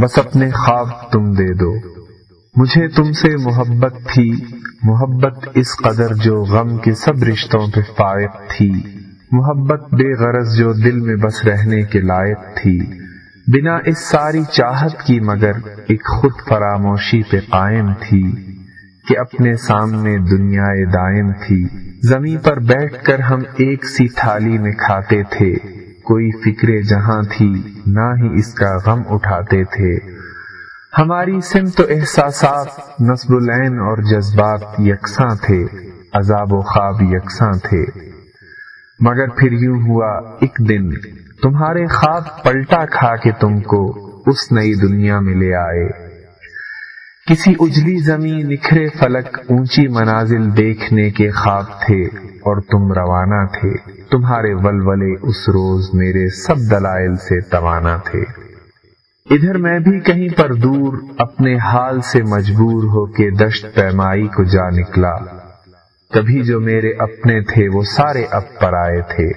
بس اپنے خواب تم دے دو۔ مجھے تم سے محبت تھی، محبت اس قدر جو غم کے سب رشتوں پہ فائق تھی۔ محبت بے غرض جو دل میں بس رہنے کے لائق تھی۔ بنا اس ساری چاہت کی مگر ایک خود فراموشی پہ قائم تھی کہ اپنے سامنے دنیا دائم تھی۔ زمین پر بیٹھ کر ہم ایک سی تھالی میں کھاتے تھے۔ کوئی فکر جہاں تھی، نہ ہی اس کا غم اٹھاتے تھے۔ ہماری سمت و احساسات نصب العین اور جذبات یکساں تھے، عذاب و خواب یکساں تھے۔ مگر پھر یوں ہوا، ایک دن تمہارے خواب پلٹا کھا کے تم کو اس نئی دنیا میں لے آئے۔ کسی اجلی زمین نکھرے فلک اونچی منازل دیکھنے کے خواب تھے اور تم روانہ تھے۔ تمہارے ولولے اس روز میرے سب دلائل سے توانا تھے۔ ادھر میں بھی کہیں پر دور اپنے حال سے مجبور ہو کے دشت پیمائی کو جا نکلا۔ کبھی جو میرے اپنے تھے وہ سارے اب پر آئے تھے۔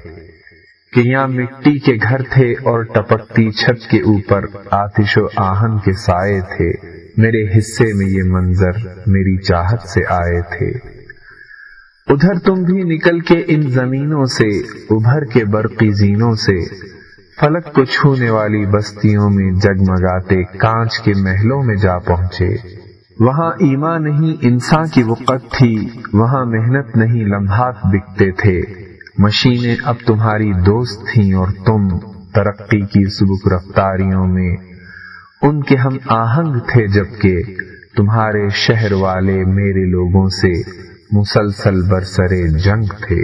کہ یہاں مٹی کے گھر تھے اور ٹپکتی چھت کے اوپر آتش و آہن کے سائے تھے۔ میرے حصے میں یہ منظر میری چاہت سے آئے تھے۔ ادھر تم بھی نکل کے ان زمینوں سے، ابھر کے برقی زینوں سے۔ فلک کو چھونے والی بستیوں میں جگمگاتے کانچ کے محلوں میں جا پہنچے۔ وہاں ایمان نہیں انسان کی وقت تھی، وہاں محنت نہیں لمحات بکتے تھے۔ مشینیں اب تمہاری دوست تھیں اور تم ترقی کی سبک رفتاریوں میں ان کے ہم آہنگ تھے جبکہ تمہارے شہر والے میرے لوگوں سے مسلسل برسرے جنگ تھے۔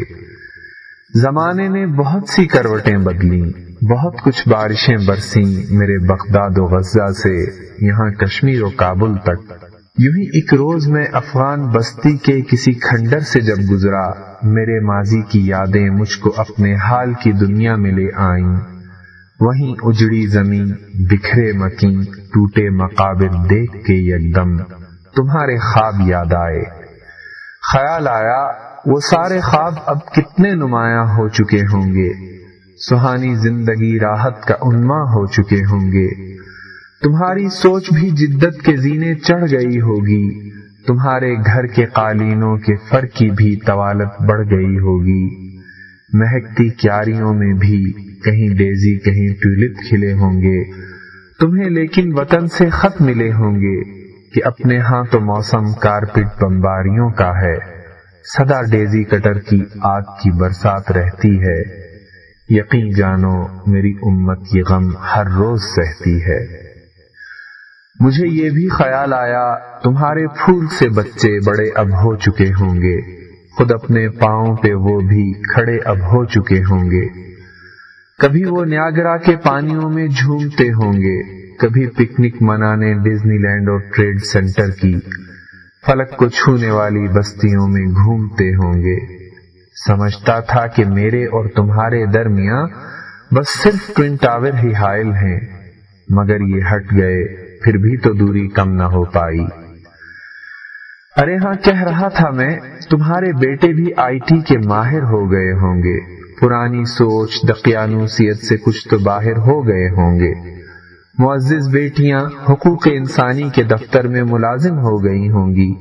زمانے نے بہت سی کروٹیں بدلی بہت کچھ بارشیں برسیں میرے بغداد و غزہ سے یہاں کشمیر و کابل تک۔ یوں ہی ایک روز میں افغان بستی کے کسی کھنڈر سے جب گزرا، میرے ماضی کی یادیں مجھ کو اپنے حال کی دنیا میں لے آئیں۔ وہیں اجڑی زمین بکھرے مکین ٹوٹے مقابر دیکھ کے یکدم تمہارے خواب یاد آئے۔ خیال آیا، وہ سارے خواب اب کتنے نمایاں ہو چکے ہوں گے۔ سہانی زندگی راحت کا انما ہو چکے ہوں گے۔ تمہاری سوچ بھی جدت کے زینے چڑھ گئی ہوگی۔ تمہارے گھر کے قالینوں کے فر کی بھی طوالت بڑھ گئی ہوگی۔ مہکتی کیاریوں میں بھی کہیں ڈیزی، کہیں ٹیولپ کھلے ہوں گے۔ تمہیں لیکن وطن سے خط ملے ہوں گے کہ اپنے ہاں تو موسم کارپٹ بمباریوں کا ہے۔ سدا ڈیزی کٹر کی آگ کی برسات رہتی ہے۔ یقین جانو، میری امت یہ غم ہر روز سہتی ہے۔ مجھے یہ بھی خیال آیا، تمہارے پھول سے بچے بڑے اب ہو چکے ہوں گے۔ خود اپنے پاؤں پہ وہ بھی کھڑے اب ہو چکے ہوں گے۔ کبھی وہ نیاگرا کے پانیوں میں جھومتے ہوں گے۔ کبھی پکنک منانے ڈزنی لینڈ اور ٹریڈ سینٹر کی فلک کو چھونے والی بستیوں میں گھومتے ہوں گے۔ سمجھتا تھا کہ میرے اور تمہارے درمیان بس صرف ٹوین ٹاور ہی حائل ہیں، مگر یہ ہٹ گئے، پھر بھی تو دوری کم نہ ہو پائی۔ ارے ہاں کہہ رہا تھا میں، تمہارے بیٹے بھی آئی ٹی کے ماہر ہو گئے ہوں گے۔ پرانی سوچ دقیانوسیت سے کچھ تو باہر ہو گئے ہوں گے۔ معزز بیٹیاں، حقوق انسانی کے دفتر میں ملازم ہو گئی ہوں گی۔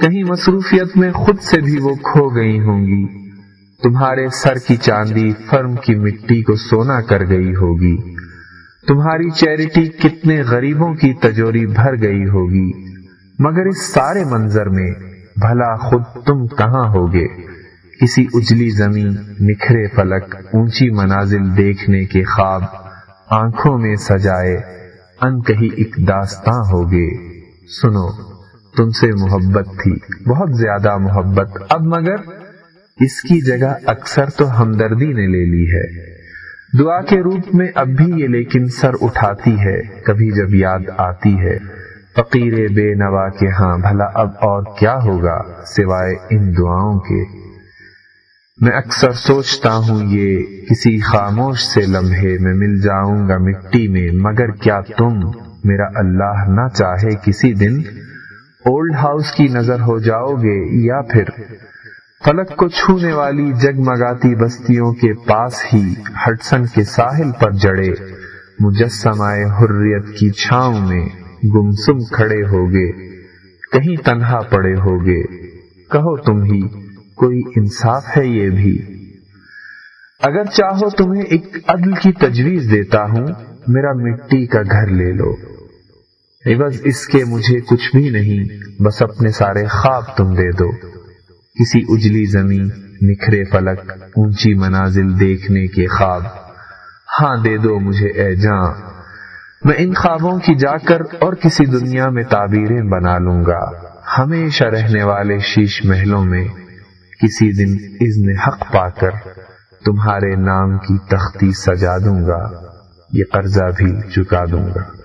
کہیں مصروفیت میں خود سے بھی وہ کھو گئی ہوں گی۔ تمہارے سر کی چاندی فرم کی مٹی کو سونا کر گئی ہوگی۔ تمہاری چیریٹی کتنے غریبوں کی تجوری بھر گئی ہوگی۔ مگر اس سارے منظر میں بھلا خود تم کہاں ہوگے؟ کسی اجلی زمین نکھرے فلک اونچی منازل دیکھنے کے خواب آنکھوں میں سجائے ان کہیں ایک داستاں ہوگے سنو، تم سے محبت تھی، بہت زیادہ محبت۔ اب مگر اس کی جگہ اکثر تو ہمدردی نے لے لی ہے۔ دعا کے روپ میں اب بھی یہ لیکن سر اٹھاتی ہے، کبھی جب یاد آتی ہے۔ فقیر بے نوا کے ہاں بھلا اب اور کیا ہوگا سوائے ان دعاؤں کے۔ میں اکثر سوچتا ہوں یہ کسی خاموش سے لمحے میں مل جاؤں گا مٹی میں، مگر کیا تم میرا اللہ نہ چاہے کسی دن؟ اولڈ ہاؤس کی نظر ہو جاؤ گے یا پھر فلک کو چھونے والی جگمگاتی بستیوں کے پاس ہی ہٹسن کے ساحل پر جڑے مجسمائے حریت کی چھاؤں میں گمسم کھڑے ہوگے، کہیں تنہا پڑے ہوگے۔ کہو تم ہی کوئی انصاف ہے یہ بھی۔ اگر چاہو تمہیں ایک عدل کی تجویز دیتا ہوں، میرا مٹی کا گھر لے لو۔ عوض اس کے مجھے کچھ بھی نہیں، بس اپنے سارے خواب تم دے دو۔ کسی اجلی زمین، نکھرے فلک، اونچی منازل دیکھنے کے خواب۔ ہاں دے دو مجھے، اے جاں۔ میں ان خوابوں کی جا کر اور کسی دنیا میں تعبیریں بنا لوں گا۔ ہمیشہ رہنے والے شیش محلوں میں کسی دن اذن حق پا کر تمہارے نام کی تختی سجا دوں گا، یہ قرضہ بھی چکا دوں گا۔